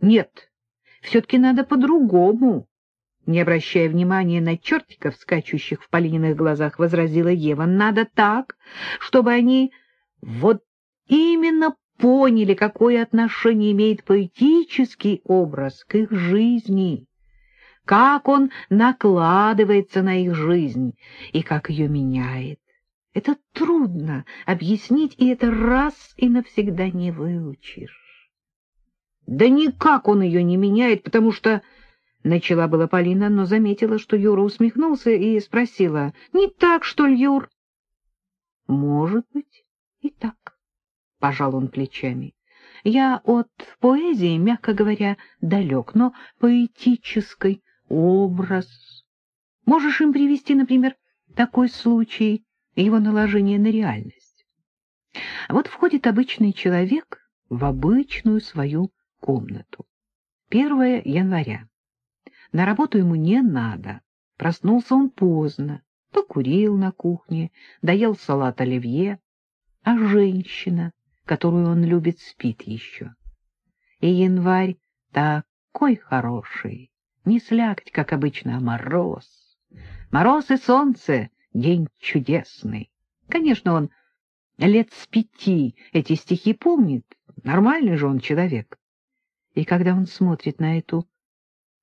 Нет, все-таки надо по-другому. Не обращая внимания на чертиков, скачущих в Полининых глазах, возразила Ева. Надо так, чтобы они вот именно поняли, какое отношение имеет поэтический образ к их жизни, как он накладывается на их жизнь и как ее меняет. Это трудно объяснить, и это раз и навсегда не выучишь. Да никак он ее не меняет, потому что... Начала была Полина, но заметила, что Юра усмехнулся и спросила, «Не так, что ли, Юр?» «Может быть, и так», — пожал он плечами. «Я от поэзии, мягко говоря, далек, но поэтический образ. Можешь им привести, например, такой случай, его наложения на реальность. Вот входит обычный человек в обычную свою комнату. 1 января. На работу ему не надо. Проснулся он поздно, покурил на кухне, доел салат оливье, а женщина, которую он любит, спит еще. И январь такой хороший, не слякоть, как обычно, а мороз. Мороз и солнце — день чудесный. Конечно, он лет с пяти эти стихи помнит, нормальный же он человек. И когда он смотрит на эту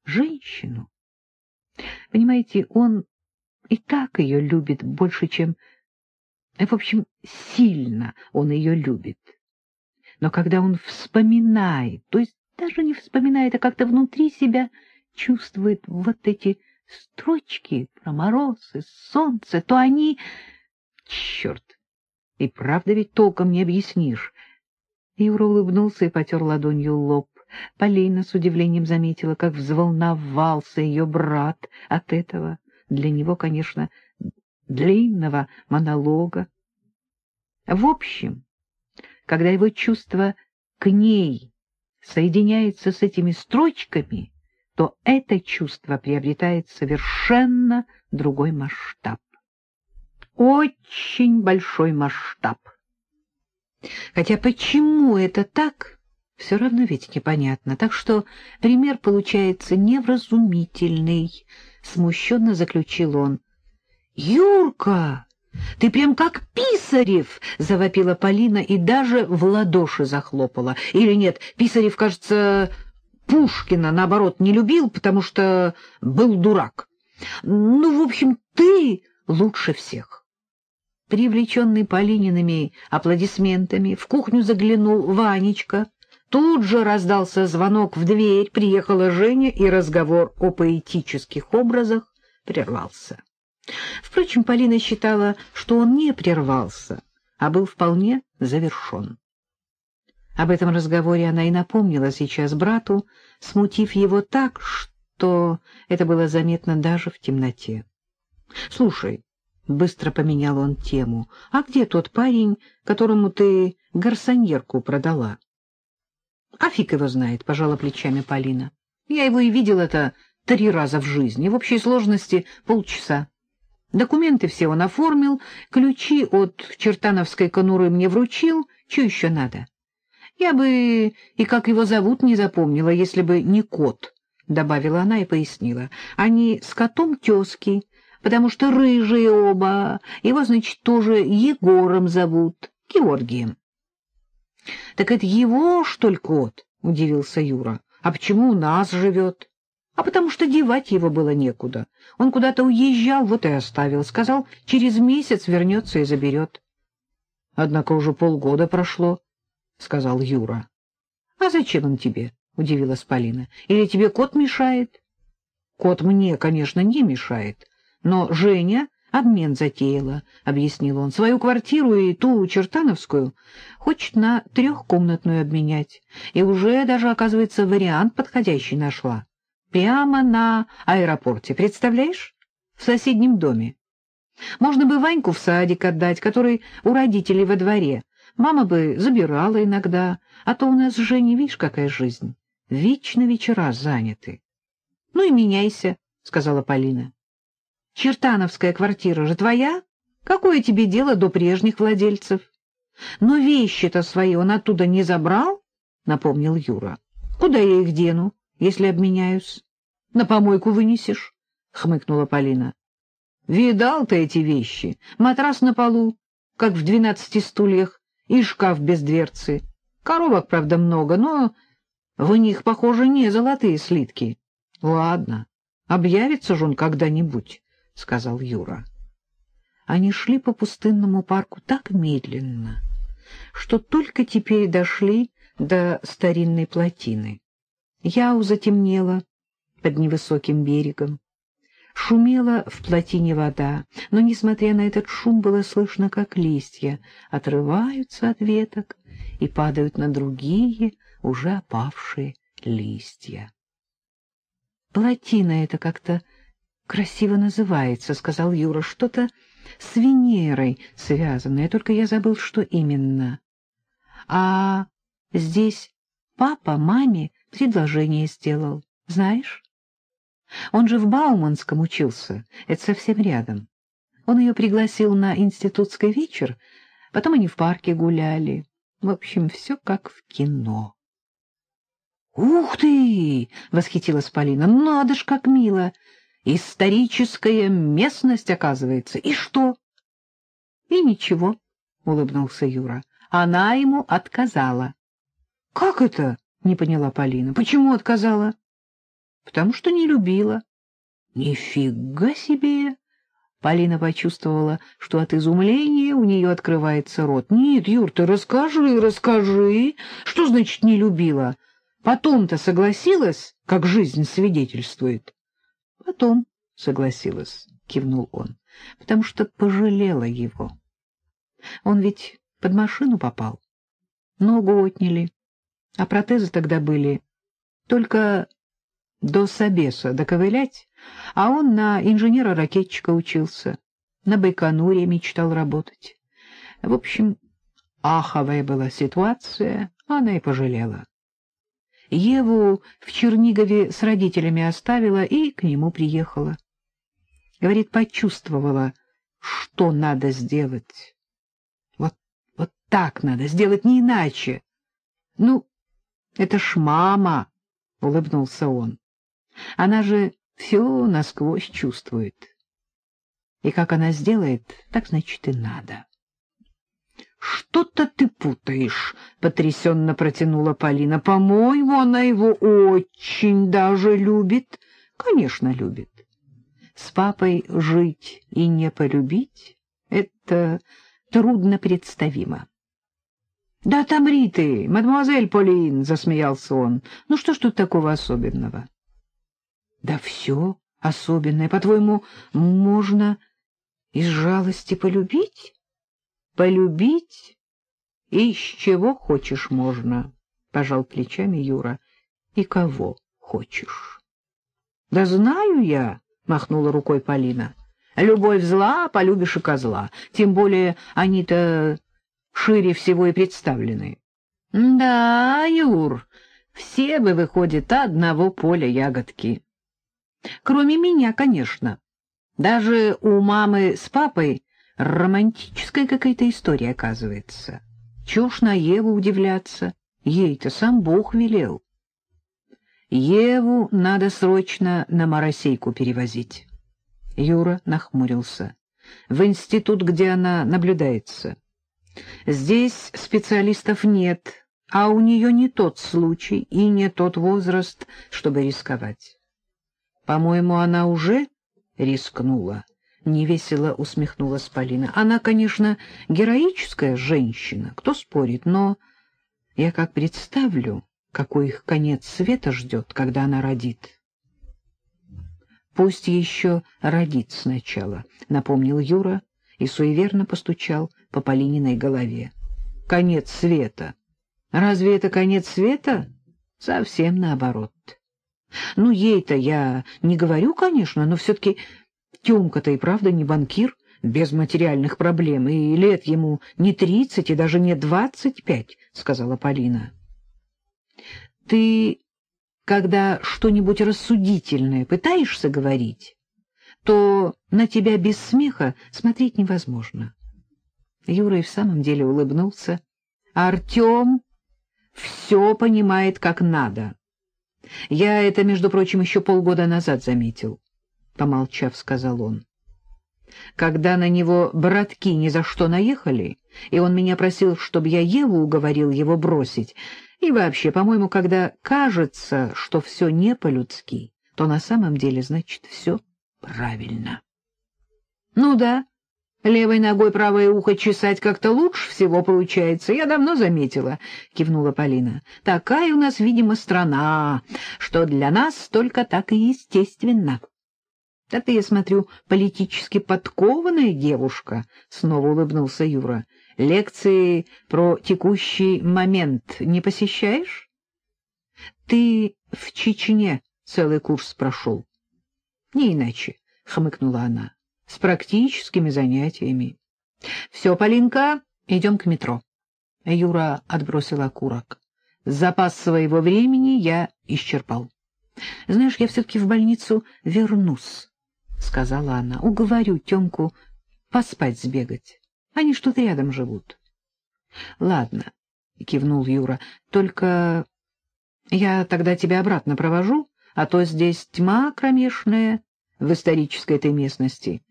женщину. Понимаете, он и так ее любит больше, чем... В общем, сильно он ее любит. Но когда он вспоминает, то есть даже не вспоминает, а как-то внутри себя чувствует вот эти строчки про мороз и солнце, то они... Черт! И правда ведь толком не объяснишь. Юра улыбнулся и потер ладонью лоб. Полина с удивлением заметила, как взволновался ее брат от этого, для него, конечно, длинного монолога. В общем, когда его чувство к ней соединяется с этими строчками, то это чувство приобретает совершенно другой масштаб. Очень большой масштаб. Хотя почему это так, все равно ведь непонятно, так что пример получается невразумительный, — смущенно заключил он. — Юрка, ты прям как Писарев! — завопила Полина и даже в ладоши захлопала. Или нет, Писарев, кажется, Пушкина, наоборот, не любил, потому что был дурак. Ну, в общем, ты лучше всех. Привлеченный Полиниными аплодисментами, в кухню заглянул Ванечка — Тут же раздался звонок в дверь, приехала Женя, и разговор о поэтических образах прервался. Впрочем, Полина считала, что он не прервался, а был вполне завершен. Об этом разговоре она и напомнила сейчас брату, смутив его так, что это было заметно даже в темноте. — Слушай, — быстро поменял он тему, — а где тот парень, которому ты гарсоньерку продала? А фиг его знает, — пожала плечами Полина. Я его и видел-то три раза в жизни, в общей сложности полчаса. Документы все он оформил, ключи от чертановской конуры мне вручил, что еще надо? Я бы и как его зовут не запомнила, если бы не кот, — добавила она и пояснила. Они с котом тезки, потому что рыжие оба, его, значит, тоже Егором зовут, Георгием. — Так это его, что ли, кот? — удивился Юра. — А почему у нас живет? — А потому что девать его было некуда. Он куда-то уезжал, вот и оставил. Сказал, через месяц вернется и заберет. — Однако уже полгода прошло, — сказал Юра. — А зачем он тебе? — удивилась Полина. — Или тебе кот мешает? — Кот мне, конечно, не мешает, но Женя обмен затеяла, — объяснил он. Свою квартиру и ту чертановскую хочет на трехкомнатную обменять. И уже даже, оказывается, вариант подходящий нашла. Прямо на аэропорте, представляешь? В соседнем доме. Можно бы Ваньку в садик отдать, который у родителей во дворе. Мама бы забирала иногда, а то у нас с Женей, видишь, какая жизнь. Вечно вечера заняты. — Ну и меняйся, — сказала Полина. Чертановская квартира же твоя? Какое тебе дело до прежних владельцев? Но вещи-то свои он оттуда не забрал, — напомнил Юра. Куда я их дену, если обменяюсь? На помойку вынесешь? — хмыкнула Полина. — Видал ты эти вещи? Матрас на полу, как в двенадцати стульях, и шкаф без дверцы. Коробок, правда, много, но в них, похоже, не золотые слитки. — Ладно, объявится же он когда-нибудь, — сказал Юра. Они шли по пустынному парку так медленно, что только теперь дошли до старинной плотины. Яу затемнела под невысоким берегом. Шумела в плотине вода, но, несмотря на этот шум, было слышно, как листья отрываются от веток и падают на другие, уже опавшие листья. «Плотина это как-то красиво называется», — сказал Юра, — «что-то с Венерой связанное, только я забыл, что именно. А здесь папа маме предложение сделал, знаешь? Он же в Бауманском учился, это совсем рядом. Он ее пригласил на институтский вечер, потом они в парке гуляли. В общем, все как в кино. «Ух ты!» — восхитилась Полина. «Надо ж, как мило! Историческая местность, оказывается. И что?» «И ничего», — улыбнулся Юра. Она ему отказала. «Как это?» — не поняла Полина. «Почему отказала?» «Потому что не любила». «Нифига себе!» Полина почувствовала, что от изумления у нее открывается рот. «Нет, Юр, ты расскажи, расскажи. Что значит не любила? Потом-то согласилась, как жизнь свидетельствует?» «Потом согласилась», — кивнул он, — «потому что пожалела его. Он ведь под машину попал, ногу отняли, а протезы тогда были только до Собеса доковылять, а он на инженера-ракетчика учился, на Байконуре мечтал работать. В общем, аховая была ситуация, она и пожалела. Еву в Чернигове с родителями оставила и к нему приехала. Говорит, почувствовала, что надо сделать. Вот, вот так надо сделать, не иначе. Ну, это ж мама, — улыбнулся он. Она же все насквозь чувствует. И как она сделает, так, значит, и надо. — Что-то ты путаешь, — потрясенно протянула Полина. — По-моему, она его очень даже любит. — Конечно, любит. С папой жить и не полюбить — это трудно представимо. — Да отомри ты, мадемуазель Полин, — засмеялся он. — Ну что ж тут такого особенного? — Да все особенное. По-твоему, можно из жалости полюбить? — Полюбить? Из чего хочешь можно, — пожал плечами Юра. — И кого хочешь? — Да знаю я, — махнула рукой Полина. — Любовь зла, полюбишь и козла. Тем более они-то шире всего и представлены. — Да, Юр, все вы, выходит, одного поля ягодки. Кроме меня, конечно. Даже у мамы с папой романтическая какая-то история, оказывается. Чушь на Еву удивляться, ей-то сам Бог велел. Еву надо срочно на Моросейку перевозить. Юра нахмурился. В институт, где она наблюдается. Здесь специалистов нет, а у нее не тот случай и не тот возраст, чтобы рисковать. По-моему, она уже рискнула. Невесело усмехнулась Полина. Она, конечно, героическая женщина, кто спорит, но я как представлю, какой их конец света ждет, когда она родит. Пусть еще родит сначала, напомнил Юра и суеверно постучал по Полининой голове. Конец света. Разве это конец света? Совсем наоборот. Ну, ей-то я не говорю, конечно, но все-таки Тёмка-то и правда не банкир, без материальных проблем, и лет ему не тридцать и даже не двадцать пять, — сказала Полина. — Ты, когда что-нибудь рассудительное пытаешься говорить, то на тебя без смеха смотреть невозможно. Юра и в самом деле улыбнулся. Артем все понимает как надо. Я это, между прочим, еще полгода назад заметил, — помолчав, сказал он. Когда на него братки ни за что наехали, и он меня просил, чтобы я Еву уговорил его бросить, и вообще, по-моему, когда кажется, что все не по-людски, то на самом деле, значит, все правильно. Ну да, левой ногой правое ухо чесать как-то лучше всего получается, я давно заметила, — кивнула Полина. Такая у нас, видимо, страна, что для нас только так и естественно. — Да ты, я смотрю, политически подкованная девушка, — снова улыбнулся Юра. — Лекции про текущий момент не посещаешь? — Ты в Чечне целый курс прошел. — Не иначе, — хмыкнула она, — с практическими занятиями. — Все, Полинка, идем к метро. Юра отбросил окурок. Запас своего времени я исчерпал. Знаешь, я все-таки в больницу вернусь, — сказала она. — Уговорю Темку поспать сбегать. Они что-то рядом живут. — Ладно, — кивнул Юра, — только я тогда тебя обратно провожу, а то здесь тьма кромешная в исторической этой местности.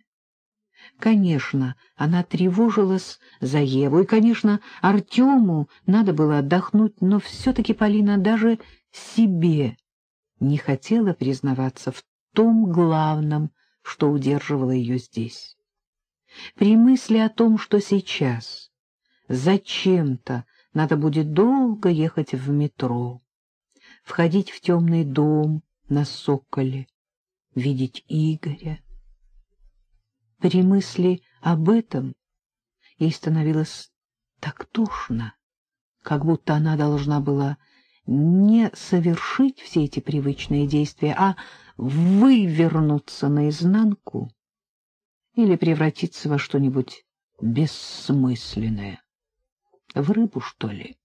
Конечно, она тревожилась за Еву, и, конечно, Артему надо было отдохнуть, но все-таки Полина даже себе не хотела признаваться в том главном, что удерживало ее здесь. При мысли о том, что сейчас зачем-то надо будет долго ехать в метро, входить в темный дом, на соколе, видеть Игоря. При мысли об этом ей становилось так тошно, как будто она должна была не совершить все эти привычные действия, а вывернуться наизнанку или превратиться во что-нибудь бессмысленное. В рыбу, что ли?